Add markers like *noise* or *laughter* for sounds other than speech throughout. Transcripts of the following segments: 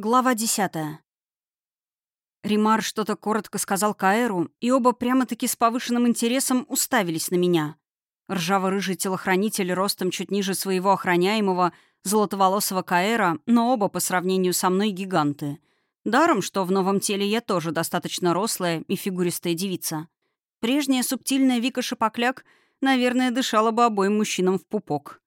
Глава десятая. Римар что-то коротко сказал Каэру, и оба прямо-таки с повышенным интересом уставились на меня. Ржаво-рыжий телохранитель ростом чуть ниже своего охраняемого, золотоволосого Каэра, но оба по сравнению со мной гиганты. Даром, что в новом теле я тоже достаточно рослая и фигуристая девица. Прежняя субтильная Вика Шапокляк, наверное, дышала бы обоим мужчинам в пупок.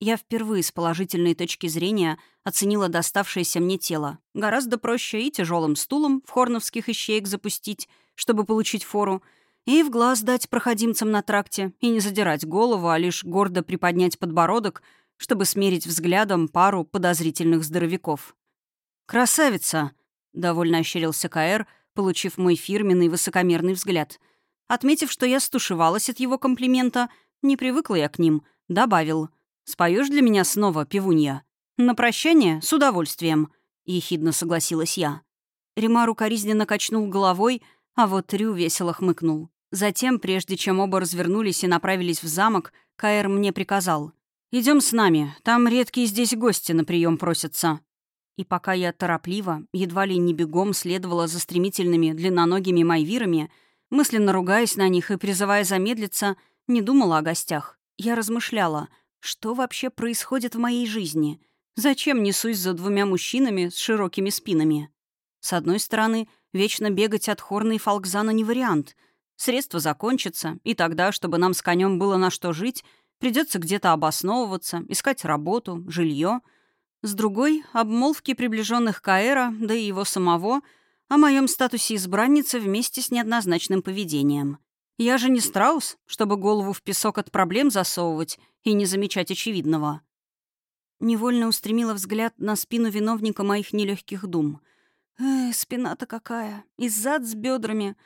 Я впервые с положительной точки зрения оценила доставшееся мне тело. Гораздо проще и тяжелым стулом в хорновских ищеек запустить, чтобы получить фору, и в глаз дать проходимцам на тракте, и не задирать голову, а лишь гордо приподнять подбородок, чтобы смерить взглядом пару подозрительных здоровяков. «Красавица!» — довольно ощерился Каэр, получив мой фирменный высокомерный взгляд. Отметив, что я стушевалась от его комплимента, не привыкла я к ним, добавил — Споешь для меня снова, пивунья? На прощание? С удовольствием», — ехидно согласилась я. Римар укоризненно качнул головой, а вот Рю весело хмыкнул. Затем, прежде чем оба развернулись и направились в замок, Каэр мне приказал. «Идем с нами, там редкие здесь гости на прием просятся». И пока я торопливо, едва ли не бегом следовала за стремительными длинноногими майвирами, мысленно ругаясь на них и призывая замедлиться, не думала о гостях. Я размышляла — что вообще происходит в моей жизни? Зачем несусь за двумя мужчинами с широкими спинами? С одной стороны, вечно бегать от Хорна и Фалкзана не вариант. Средства закончатся, и тогда, чтобы нам с конем было на что жить, придется где-то обосновываться, искать работу, жилье. С другой — обмолвки приближенных Каэра, да и его самого, о моем статусе избранницы вместе с неоднозначным поведением. Я же не страус, чтобы голову в песок от проблем засовывать и не замечать очевидного. Невольно устремила взгляд на спину виновника моих нелегких дум. Эх, спина-то какая, и зад с бедрами,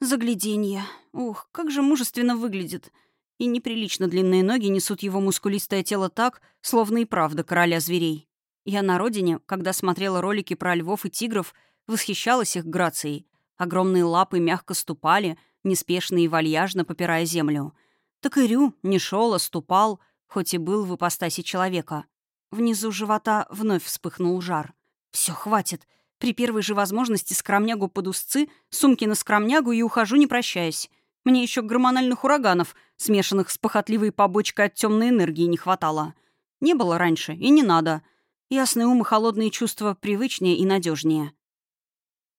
загляденье. Ух, как же мужественно выглядит. И неприлично длинные ноги несут его мускулистое тело так, словно и правда короля зверей. Я на родине, когда смотрела ролики про львов и тигров, восхищалась их грацией. Огромные лапы мягко ступали — неспешно и вальяжно попирая землю. Так и Рю не шел, а ступал, хоть и был в ипостаси человека. Внизу живота вновь вспыхнул жар. Все, хватит. При первой же возможности скромнягу под узцы, сумки на скромнягу и ухожу, не прощаясь. Мне еще гормональных ураганов, смешанных с похотливой побочкой от темной энергии, не хватало. Не было раньше, и не надо. Ясный ум и холодные чувства привычнее и надежнее.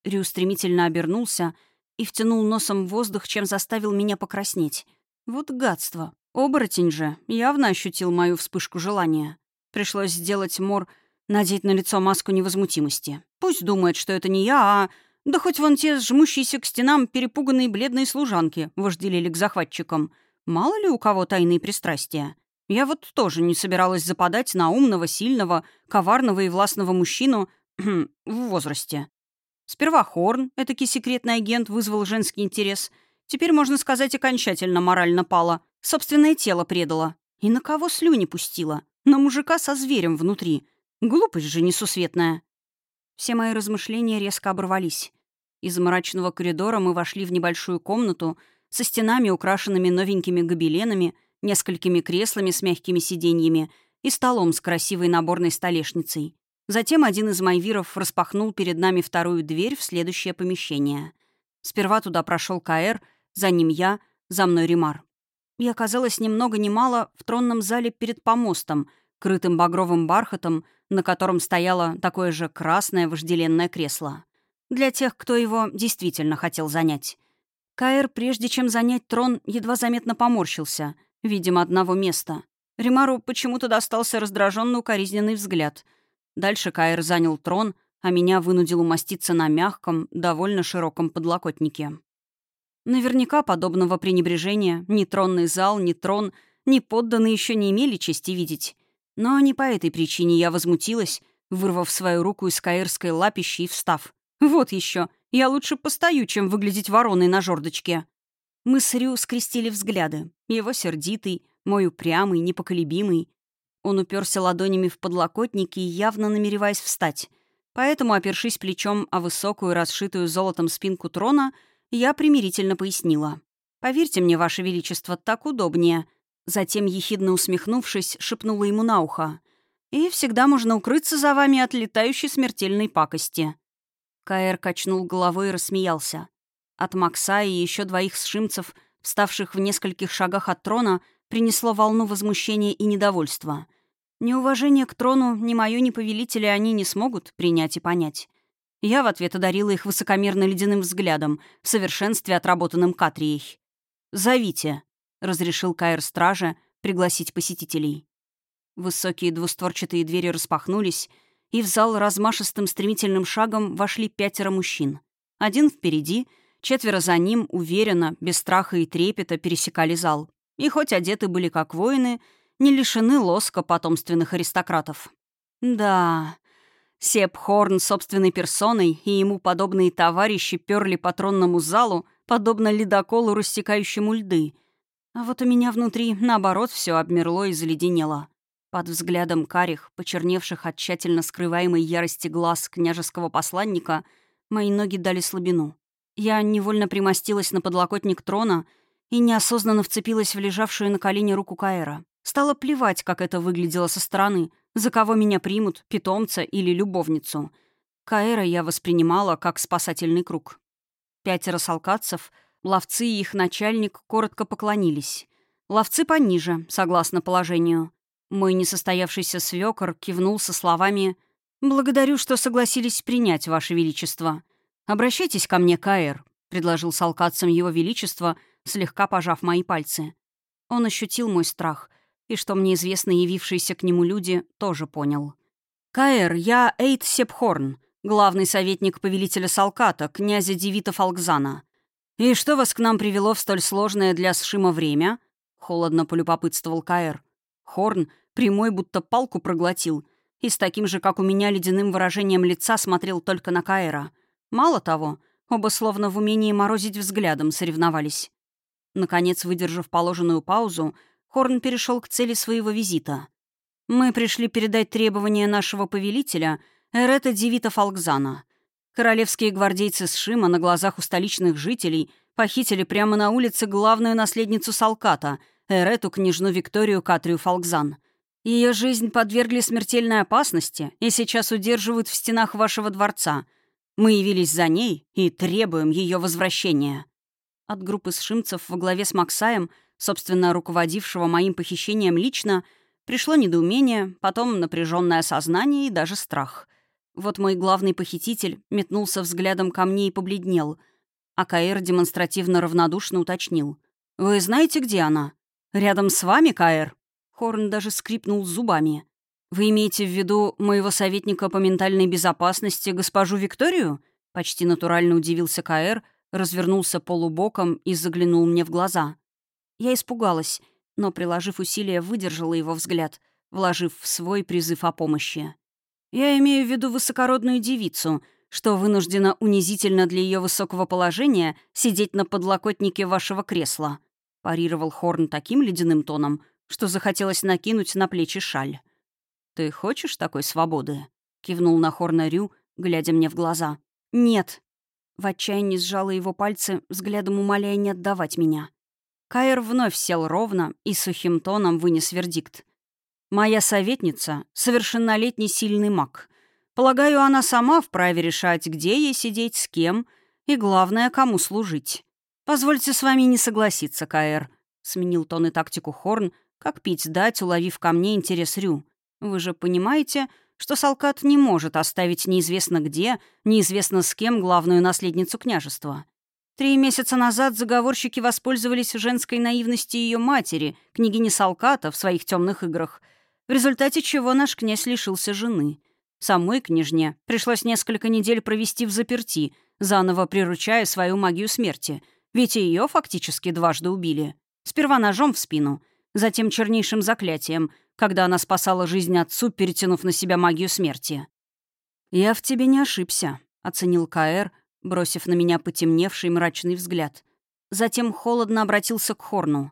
Рю стремительно обернулся — и втянул носом воздух, чем заставил меня покраснеть. Вот гадство. Оборотень же явно ощутил мою вспышку желания. Пришлось сделать мор, надеть на лицо маску невозмутимости. Пусть думает, что это не я, а... Да хоть вон те жмущиеся к стенам перепуганные бледные служанки вожделели к захватчикам. Мало ли у кого тайные пристрастия. Я вот тоже не собиралась западать на умного, сильного, коварного и властного мужчину *clears throat* в возрасте. Сперва Хорн, этакий секретный агент, вызвал женский интерес. Теперь, можно сказать, окончательно морально пала. Собственное тело предала. И на кого слюни пустила? На мужика со зверем внутри. Глупость же несусветная. Все мои размышления резко оборвались. Из мрачного коридора мы вошли в небольшую комнату со стенами, украшенными новенькими гобеленами, несколькими креслами с мягкими сиденьями и столом с красивой наборной столешницей. Затем один из майвиров распахнул перед нами вторую дверь в следующее помещение. Сперва туда прошел Каэр, за ним я, за мной Римар. Я оказалась ни много ни мало в тронном зале перед помостом, крытым багровым бархатом, на котором стояло такое же красное вожделенное кресло. Для тех, кто его действительно хотел занять. Каэр, прежде чем занять трон, едва заметно поморщился, видимо, одного места. Римару почему-то достался раздраженный укоризненный взгляд — Дальше Каэр занял трон, а меня вынудил умоститься на мягком, довольно широком подлокотнике. Наверняка подобного пренебрежения ни тронный зал, ни трон, ни подданные еще не имели чести видеть. Но не по этой причине я возмутилась, вырвав свою руку из каэрской лапищи и встав. «Вот еще! Я лучше постою, чем выглядеть вороной на жердочке!» Мы с Рю скрестили взгляды. Его сердитый, мой упрямый, непоколебимый. Он уперся ладонями в подлокотники, явно намереваясь встать. Поэтому, опершись плечом о высокую, расшитую золотом спинку трона, я примирительно пояснила. «Поверьте мне, Ваше Величество, так удобнее». Затем, ехидно усмехнувшись, шепнула ему на ухо. И всегда можно укрыться за вами от летающей смертельной пакости». Каэр качнул головой и рассмеялся. От Макса и еще двоих сшимцев, вставших в нескольких шагах от трона, принесло волну возмущения и недовольства. Неуважение к трону ни мое, ни повелителя они не смогут принять и понять. Я в ответ одарила их высокомерно ледяным взглядом, в совершенстве отработанным Катрией. «Зовите», — разрешил Каэр Стража пригласить посетителей. Высокие двустворчатые двери распахнулись, и в зал размашистым стремительным шагом вошли пятеро мужчин. Один впереди, четверо за ним, уверенно, без страха и трепета пересекали зал. И хоть одеты были как воины, не лишены лоска потомственных аристократов. Да, Сеп Хорн собственной персоной и ему подобные товарищи перли по тронному залу, подобно ледоколу, рассекающему льды. А вот у меня внутри, наоборот, все обмерло и заледенело. Под взглядом карих, почерневших от тщательно скрываемой ярости глаз княжеского посланника, мои ноги дали слабину. Я невольно примостилась на подлокотник трона и неосознанно вцепилась в лежавшую на колени руку Каэра. Стало плевать, как это выглядело со стороны, за кого меня примут, питомца или любовницу. Каэра я воспринимала как спасательный круг. Пятеро салкатцев, ловцы и их начальник коротко поклонились. Ловцы пониже, согласно положению. Мой несостоявшийся свёкор кивнул со словами «Благодарю, что согласились принять, Ваше Величество. Обращайтесь ко мне, Каэр», — предложил салкатцам Его Величество, слегка пожав мои пальцы. Он ощутил мой страх — и что мне известно явившиеся к нему люди, тоже понял. «Каэр, я Эйт Сепхорн, главный советник повелителя Салката, князя Девита Фалкзана. И что вас к нам привело в столь сложное для Сшима время?» — холодно полюбопытствовал Каэр. Хорн прямой будто палку проглотил и с таким же, как у меня, ледяным выражением лица смотрел только на Каэра. Мало того, оба словно в умении морозить взглядом соревновались. Наконец, выдержав положенную паузу, Хорн перешел к цели своего визита. «Мы пришли передать требования нашего повелителя, Эрета Девита Фалкзана. Королевские гвардейцы с Шима на глазах у столичных жителей похитили прямо на улице главную наследницу Салката, Эрету, княжну Викторию Катрию Фалкзан. Ее жизнь подвергли смертельной опасности и сейчас удерживают в стенах вашего дворца. Мы явились за ней и требуем ее возвращения». От группы сшимцев во главе с Максаем – собственно, руководившего моим похищением лично, пришло недоумение, потом напряженное сознание и даже страх. Вот мой главный похититель метнулся взглядом ко мне и побледнел, а Каэр демонстративно равнодушно уточнил. «Вы знаете, где она? Рядом с вами, Каэр?» Хорн даже скрипнул зубами. «Вы имеете в виду моего советника по ментальной безопасности, госпожу Викторию?» Почти натурально удивился Каэр, развернулся полубоком и заглянул мне в глаза. Я испугалась, но, приложив усилия, выдержала его взгляд, вложив в свой призыв о помощи. «Я имею в виду высокородную девицу», что вынуждена унизительно для ее высокого положения сидеть на подлокотнике вашего кресла», — парировал Хорн таким ледяным тоном, что захотелось накинуть на плечи шаль. «Ты хочешь такой свободы?» — кивнул на Хорна Рю, глядя мне в глаза. «Нет». В отчаянии сжала его пальцы, взглядом умоляя не отдавать меня. Каэр вновь сел ровно и сухим тоном вынес вердикт. «Моя советница — совершеннолетний сильный маг. Полагаю, она сама вправе решать, где ей сидеть, с кем и, главное, кому служить. Позвольте с вами не согласиться, Каэр», — сменил тон и тактику Хорн, как пить дать, уловив ко мне интерес Рю. «Вы же понимаете, что Салкат не может оставить неизвестно где, неизвестно с кем главную наследницу княжества. Три месяца назад заговорщики воспользовались женской наивностью ее матери, княгини Салката, в своих темных играх, в результате чего наш князь лишился жены. Самой княжне пришлось несколько недель провести в заперти, заново приручая свою магию смерти, ведь ее фактически дважды убили. Сперва ножом в спину, затем чернейшим заклятием, когда она спасала жизнь отцу, перетянув на себя магию смерти. «Я в тебе не ошибся», — оценил Каэр, бросив на меня потемневший мрачный взгляд. Затем холодно обратился к Хорну.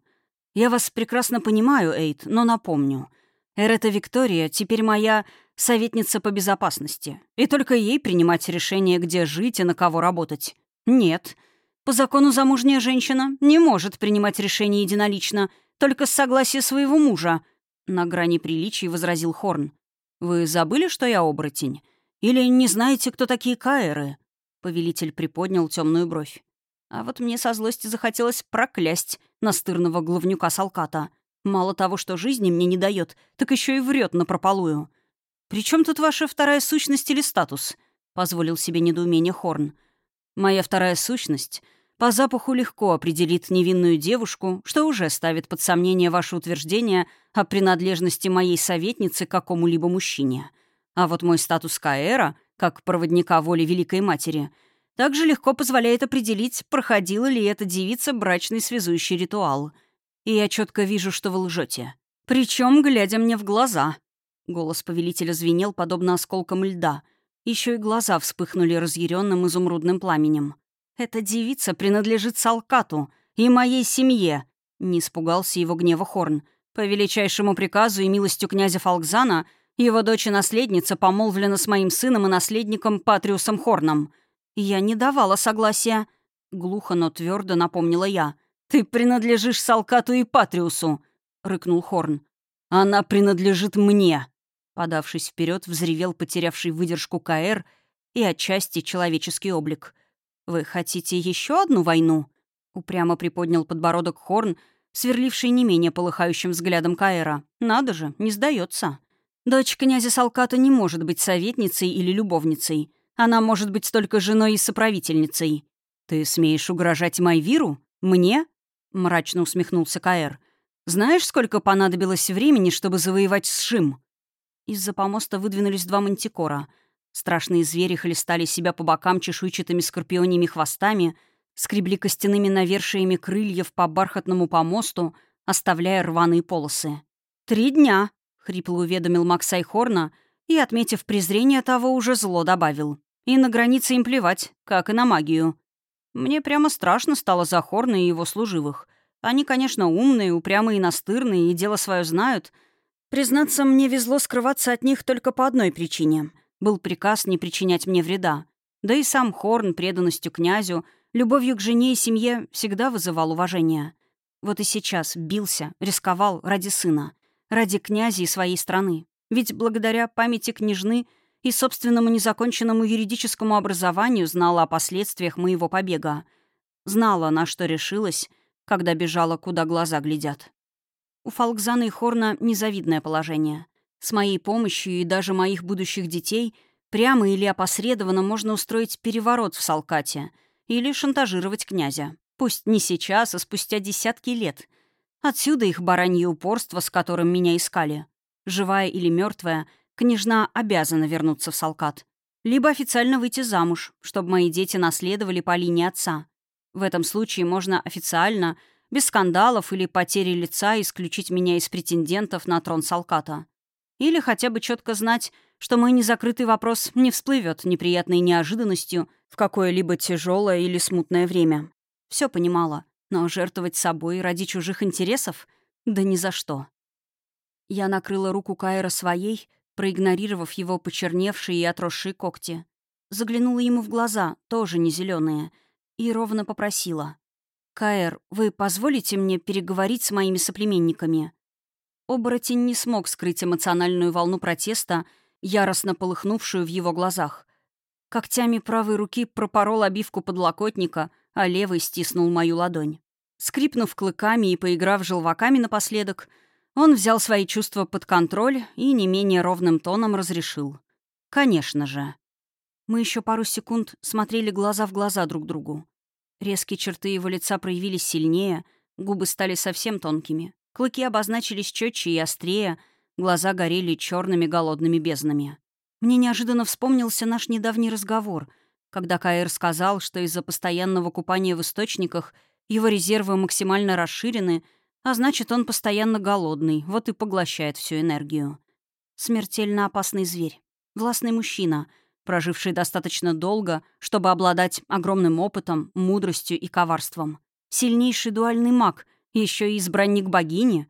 «Я вас прекрасно понимаю, Эйд, но напомню. Эрета Виктория теперь моя советница по безопасности, и только ей принимать решение, где жить и на кого работать. Нет. По закону замужняя женщина не может принимать решение единолично, только с согласия своего мужа», — на грани приличий возразил Хорн. Вы забыли, что я оборотень? Или не знаете, кто такие каэры?» Повелитель приподнял темную бровь. А вот мне со злости захотелось проклясть настырного главнюка Салката. Мало того, что жизни мне не дает, так еще и врет напропалую. «При чем тут ваша вторая сущность или статус?» — позволил себе недоумение Хорн. «Моя вторая сущность по запаху легко определит невинную девушку, что уже ставит под сомнение ваше утверждение о принадлежности моей советницы к какому-либо мужчине. А вот мой статус Каэра, как проводника воли Великой Матери, также легко позволяет определить, проходила ли эта девица брачный связующий ритуал. И я четко вижу, что вы лжете. Причем, глядя мне в глаза. Голос повелителя звенел, подобно осколкам льда. Еще и глаза вспыхнули разъяренным изумрудным пламенем. «Эта девица принадлежит Салкату и моей семье!» Не испугался его гнева Хорн. «По величайшему приказу и милостью князя Фалкзана его дочь и наследница помолвлена с моим сыном и наследником Патриусом Хорном. Я не давала согласия». Глухо, но твердо напомнила я. «Ты принадлежишь Салкату и Патриусу!» — рыкнул Хорн. «Она принадлежит мне!» Подавшись вперед, взревел потерявший выдержку КР и отчасти человеческий облик. «Вы хотите еще одну войну?» Упрямо приподнял подбородок Хорн, сверливший не менее полыхающим взглядом Каэра. «Надо же, не сдается. Дочь князя Салката не может быть советницей или любовницей. Она может быть только женой и соправительницей. Ты смеешь угрожать Майвиру? Мне?» Мрачно усмехнулся Каэр. «Знаешь, сколько понадобилось времени, чтобы завоевать Сшим?» Из-за помоста выдвинулись два мантикора. Страшные звери хлестали себя по бокам чешуйчатыми скорпионьими хвостами, скребли костяными навершиями крыльев по бархатному помосту, оставляя рваные полосы. «Три дня», — хрипло уведомил Максай Хорна и, отметив презрение того, уже зло добавил. «И на границе им плевать, как и на магию». Мне прямо страшно стало за Хорна и его служивых. Они, конечно, умные, упрямые и настырные, и дело свое знают — Признаться, мне везло скрываться от них только по одной причине. Был приказ не причинять мне вреда. Да и сам Хорн преданностью князю, любовью к жене и семье всегда вызывал уважение. Вот и сейчас бился, рисковал ради сына, ради князя и своей страны. Ведь благодаря памяти княжны и собственному незаконченному юридическому образованию знала о последствиях моего побега. Знала, на что решилась, когда бежала, куда глаза глядят. У Фалкзана и Хорна незавидное положение. С моей помощью и даже моих будущих детей прямо или опосредованно можно устроить переворот в Салкате или шантажировать князя. Пусть не сейчас, а спустя десятки лет. Отсюда их баранье упорство, с которым меня искали. Живая или мертвая, княжна обязана вернуться в Салкат. Либо официально выйти замуж, чтобы мои дети наследовали по линии отца. В этом случае можно официально — без скандалов или потери лица исключить меня из претендентов на трон Салката. Или хотя бы четко знать, что мой незакрытый вопрос не всплывет неприятной неожиданностью в какое-либо тяжелое или смутное время. Все понимала, но жертвовать собой ради чужих интересов? Да ни за что. Я накрыла руку Кайра своей, проигнорировав его почерневшие и отросшие когти. Заглянула ему в глаза, тоже не зеленые, и ровно попросила. «Каэр, вы позволите мне переговорить с моими соплеменниками?» Оборотень не смог скрыть эмоциональную волну протеста, яростно полыхнувшую в его глазах. Когтями правой руки пропорол обивку подлокотника, а левой стиснул мою ладонь. Скрипнув клыками и поиграв желваками напоследок, он взял свои чувства под контроль и не менее ровным тоном разрешил. «Конечно же». Мы еще пару секунд смотрели глаза в глаза друг другу. Резкие черты его лица проявились сильнее, губы стали совсем тонкими, клыки обозначились четче и острее, глаза горели черными голодными безднами. Мне неожиданно вспомнился наш недавний разговор, когда Каэр сказал, что из-за постоянного купания в источниках его резервы максимально расширены, а значит, он постоянно голодный, вот и поглощает всю энергию. Смертельно опасный зверь. Властный мужчина — проживший достаточно долго, чтобы обладать огромным опытом, мудростью и коварством. Сильнейший дуальный маг, еще и избранник богини.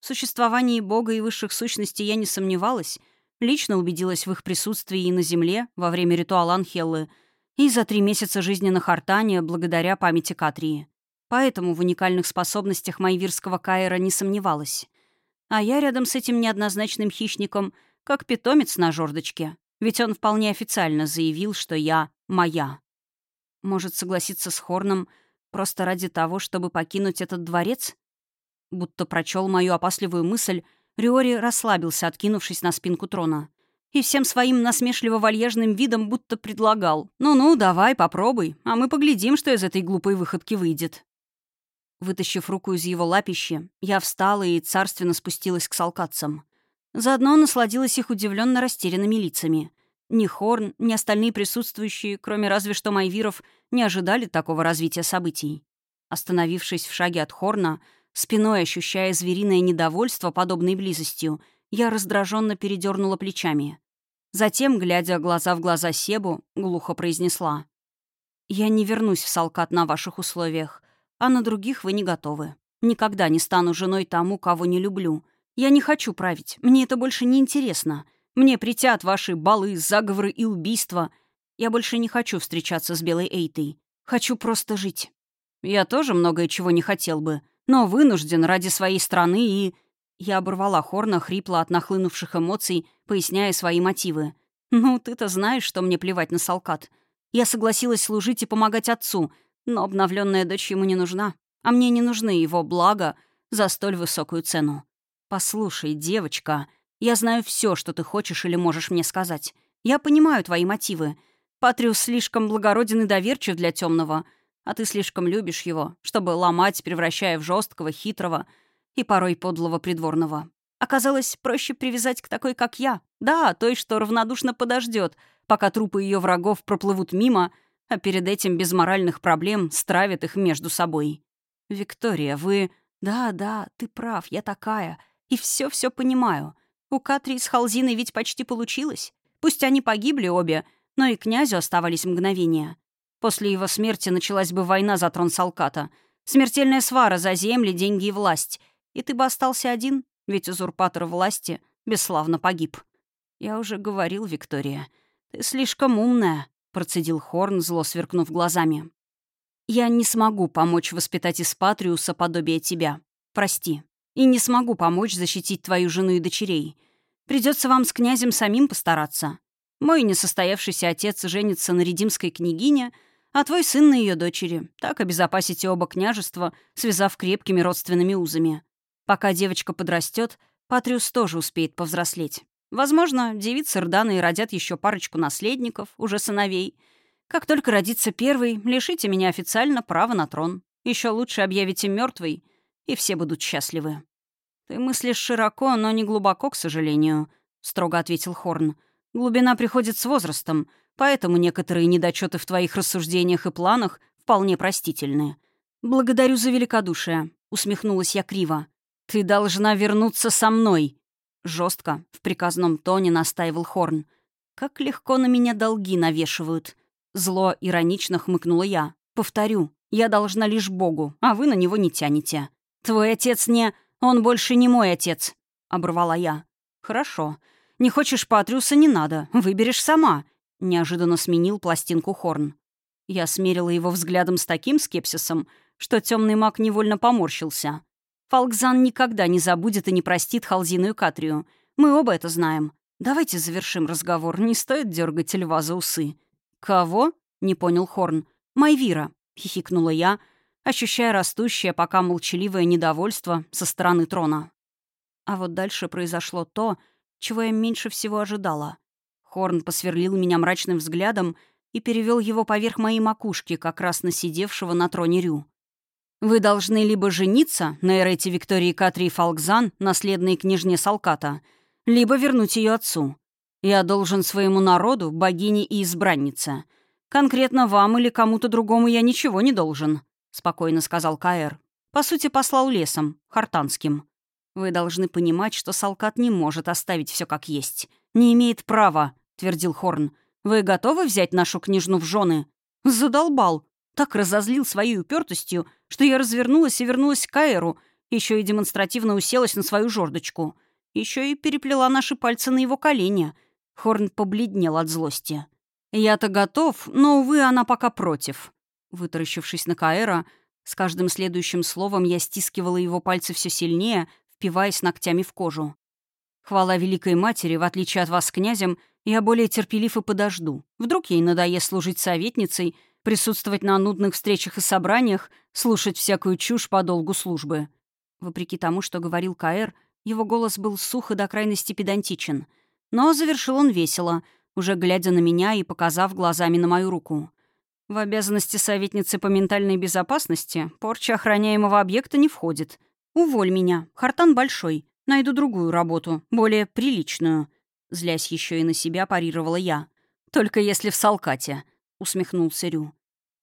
В существовании бога и высших сущностей я не сомневалась, лично убедилась в их присутствии и на Земле во время ритуала Анхеллы, и за три месяца жизни на Хартане благодаря памяти Катрии. Поэтому в уникальных способностях майвирского Каэра не сомневалась. А я рядом с этим неоднозначным хищником как питомец на жердочке. Ведь он вполне официально заявил, что я моя. Может согласиться с Хорном просто ради того, чтобы покинуть этот дворец? Будто прочел мою опасливую мысль, Риори расслабился, откинувшись на спинку трона. И всем своим насмешливо-вальяжным видом будто предлагал. «Ну-ну, давай, попробуй, а мы поглядим, что из этой глупой выходки выйдет». Вытащив руку из его лапищи, я встала и царственно спустилась к салкатцам. Заодно насладилась их удивленно растерянными лицами. Ни Хорн, ни остальные присутствующие, кроме разве что Майвиров, не ожидали такого развития событий. Остановившись в шаге от Хорна, спиной ощущая звериное недовольство подобной близостью, я раздраженно передернула плечами. Затем, глядя глаза в глаза Себу, глухо произнесла. «Я не вернусь в Салкат на ваших условиях, а на других вы не готовы. Никогда не стану женой тому, кого не люблю. Я не хочу править, мне это больше не интересно. Мне притят ваши балы, заговоры и убийства. Я больше не хочу встречаться с Белой Эйтой. Хочу просто жить. Я тоже многое чего не хотел бы, но вынужден ради своей страны и... Я оборвала Хорна, хрипло от нахлынувших эмоций, поясняя свои мотивы. «Ну, ты-то знаешь, что мне плевать на Салкат. Я согласилась служить и помогать отцу, но обновленная дочь ему не нужна, а мне не нужны его блага за столь высокую цену. Послушай, девочка, я знаю все, что ты хочешь или можешь мне сказать. Я понимаю твои мотивы. Патриус слишком благороден и доверчив для темного, а ты слишком любишь его, чтобы ломать, превращая в жесткого, хитрого и порой подлого придворного. Оказалось, проще привязать к такой, как я. Да, той, что равнодушно подождет, пока трупы ее врагов проплывут мимо, а перед этим без моральных проблем стравят их между собой. «Виктория, вы...» «Да, да, ты прав, я такая. И все-все понимаю. У Катри с Халзиной ведь почти получилось. Пусть они погибли обе, но и князю оставались мгновения. После его смерти началась бы война за трон Салката. Смертельная свара за земли, деньги и власть. И ты бы остался один, ведь узурпатор власти бесславно погиб. Я уже говорил, Виктория. Ты слишком умная, процедил Хорн, зло сверкнув глазами. Я не смогу помочь воспитать из Патриуса подобие тебя. Прости. И не смогу помочь защитить твою жену и дочерей. Придется вам с князем самим постараться. Мой несостоявшийся отец женится на редимской княгине, а твой сын на ее дочери. Так обезопасите оба княжества, связав крепкими родственными узами. Пока девочка подрастет, Патриус тоже успеет повзрослеть. Возможно, девицы Рданы родят еще парочку наследников, уже сыновей. Как только родится первый, лишите меня официально права на трон. Еще лучше объявите мертвый, и все будут счастливы. «Ты мыслишь широко, но не глубоко, к сожалению», — строго ответил Хорн. «Глубина приходит с возрастом, поэтому некоторые недочеты в твоих рассуждениях и планах вполне простительны. Благодарю за великодушие», — усмехнулась я криво. «Ты должна вернуться со мной», — жестко, в приказном тоне настаивал Хорн. «Как легко на меня долги навешивают». Зло иронично хмыкнула я. «Повторю, я должна лишь Богу, а вы на него не тянете. Твой отец не...» «Он больше не мой отец», — оборвала я. «Хорошо. Не хочешь Патриуса — не надо. Выберешь сама», — неожиданно сменил пластинку Хорн. Я смерила его взглядом с таким скепсисом, что темный маг невольно поморщился. Фалкзан никогда не забудет и не простит Халзину и Катрию. Мы оба это знаем. Давайте завершим разговор. Не стоит дергать льва за усы. «Кого?» — не понял Хорн. «Майвира», — хихикнула я, — ощущая растущее пока молчаливое недовольство со стороны трона. А вот дальше произошло то, чего я меньше всего ожидала. Хорн посверлил меня мрачным взглядом и перевел его поверх моей макушки, как раз на сидевшего на троне Рю. «Вы должны либо жениться на Эрете Виктории Катрии Фалкзан, наследной княжне Салката, либо вернуть ее отцу. Я должен своему народу, богине и избраннице. Конкретно вам или кому-то другому я ничего не должен спокойно сказал Каэр. По сути, послал лесом, хартанским. Вы должны понимать, что Салкат не может оставить все как есть. Не имеет права, твердил Хорн. Вы готовы взять нашу княжну в жены? Задолбал. Так разозлил своей упертостью, что я развернулась и вернулась к Каэру, еще и демонстративно уселась на свою жердочку. Еще и переплела наши пальцы на его колени. Хорн побледнел от злости. «Я-то готов, но, увы, она пока против. Вытаращившись на Каэра, с каждым следующим словом я стискивала его пальцы все сильнее, впиваясь ногтями в кожу. Хвала Великой Матери, в отличие от вас князем, я более терпелив и подожду. Вдруг ей надоест служить советницей, присутствовать на нудных встречах и собраниях, слушать всякую чушь по долгу службы. Вопреки тому, что говорил Каэр, его голос был сух и до крайности педантичен. Но завершил он весело, уже глядя на меня и показав глазами на мою руку. В обязанности советницы по ментальной безопасности порча охраняемого объекта не входит. Уволь меня. Хартан большой. Найду другую работу, более приличную. Злясь еще и на себя, парировала я. Только если в Салкате, усмехнулся Рю.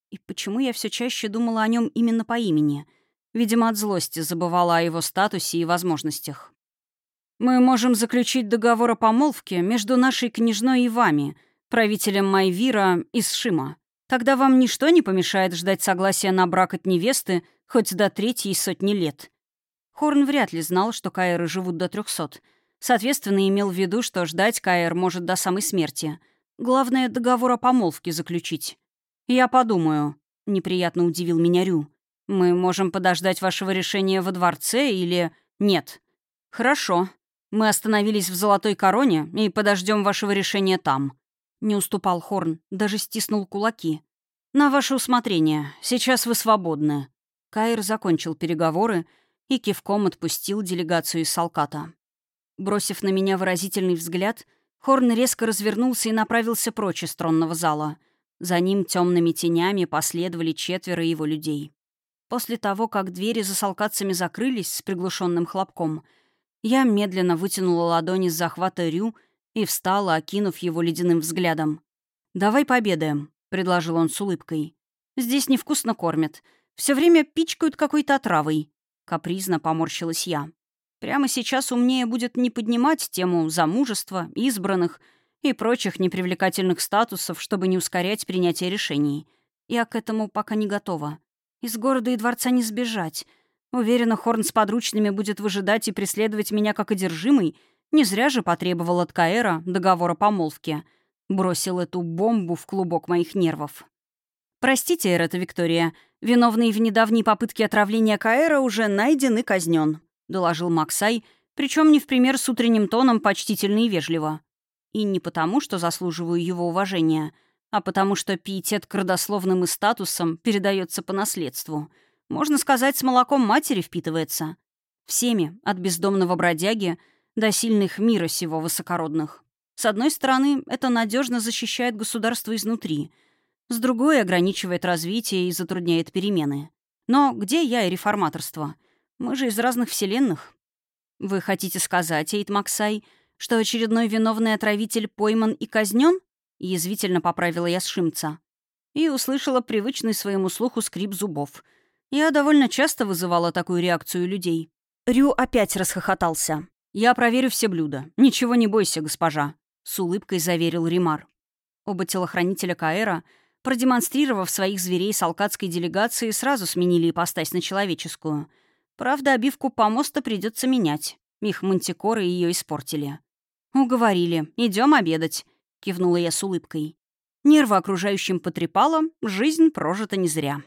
И почему я все чаще думала о нем именно по имени? Видимо, от злости забывала о его статусе и возможностях. Мы можем заключить договор о помолвке между нашей княжной и вами, правителем Майвира из Шима. Тогда вам ничто не помешает ждать согласия на брак от невесты хоть до третьей сотни лет. Хорн вряд ли знал, что Каэры живут до трехсот. Соответственно, имел в виду, что ждать Каэр может до самой смерти. Главное, договор о помолвке заключить. «Я подумаю», — неприятно удивил меня Рю. «Мы можем подождать вашего решения во дворце или...» «Нет». «Хорошо. Мы остановились в Золотой Короне и подождем вашего решения там». Не уступал Хорн, даже стиснул кулаки. «На ваше усмотрение. Сейчас вы свободны». Кайр закончил переговоры и кивком отпустил делегацию из Салката. Бросив на меня выразительный взгляд, Хорн резко развернулся и направился прочь из тронного зала. За ним темными тенями последовали четверо его людей. После того, как двери за салкатцами закрылись с приглушенным хлопком, я медленно вытянула ладони с захвата Рю и встала, окинув его ледяным взглядом. «Давай пообедаем», — предложил он с улыбкой. «Здесь невкусно кормят. Все время пичкают какой-то отравой. Капризно поморщилась я. Прямо сейчас умнее будет не поднимать тему замужества, избранных и прочих непривлекательных статусов, чтобы не ускорять принятие решений. Я к этому пока не готова. Из города и дворца не сбежать. Уверена, Хорн с подручными будет выжидать и преследовать меня как одержимый. Не зря же потребовал от Каэра договора помолвки. Бросил эту бомбу в клубок моих нервов. «Простите, Эрета Виктория, виновный в недавней попытке отравления Каэра уже найден и казнен», — доложил Максай, причем не в пример с утренним тоном почтительно и вежливо. И не потому, что заслуживаю его уважения, а потому что пиетет к родословным и статусам передается по наследству. Можно сказать, с молоком матери впитывается. Всеми, от бездомного бродяги до сильных мира сего высокородных. С одной стороны, это надежно защищает государство изнутри — с другой ограничивает развитие и затрудняет перемены. Но где я и реформаторство? Мы же из разных вселенных. Вы хотите сказать, Эйт Максай, что очередной виновный отравитель пойман и казнен? Язвительно поправила я Сшимца. И услышала привычный своему слуху скрип зубов. Я довольно часто вызывала такую реакцию людей. Рю опять расхохотался. «Я проверю все блюда. Ничего не бойся, госпожа», — с улыбкой заверил Римар. Оба телохранителя Каэра — продемонстрировав своих зверей с алкадской делегации, сразу сменили ипостась на человеческую. Правда, обивку помоста придется менять. Их мантикоры ее испортили. «Уговорили. Идем обедать», — кивнула я с улыбкой. Нервы окружающим потрепало, жизнь прожита не зря.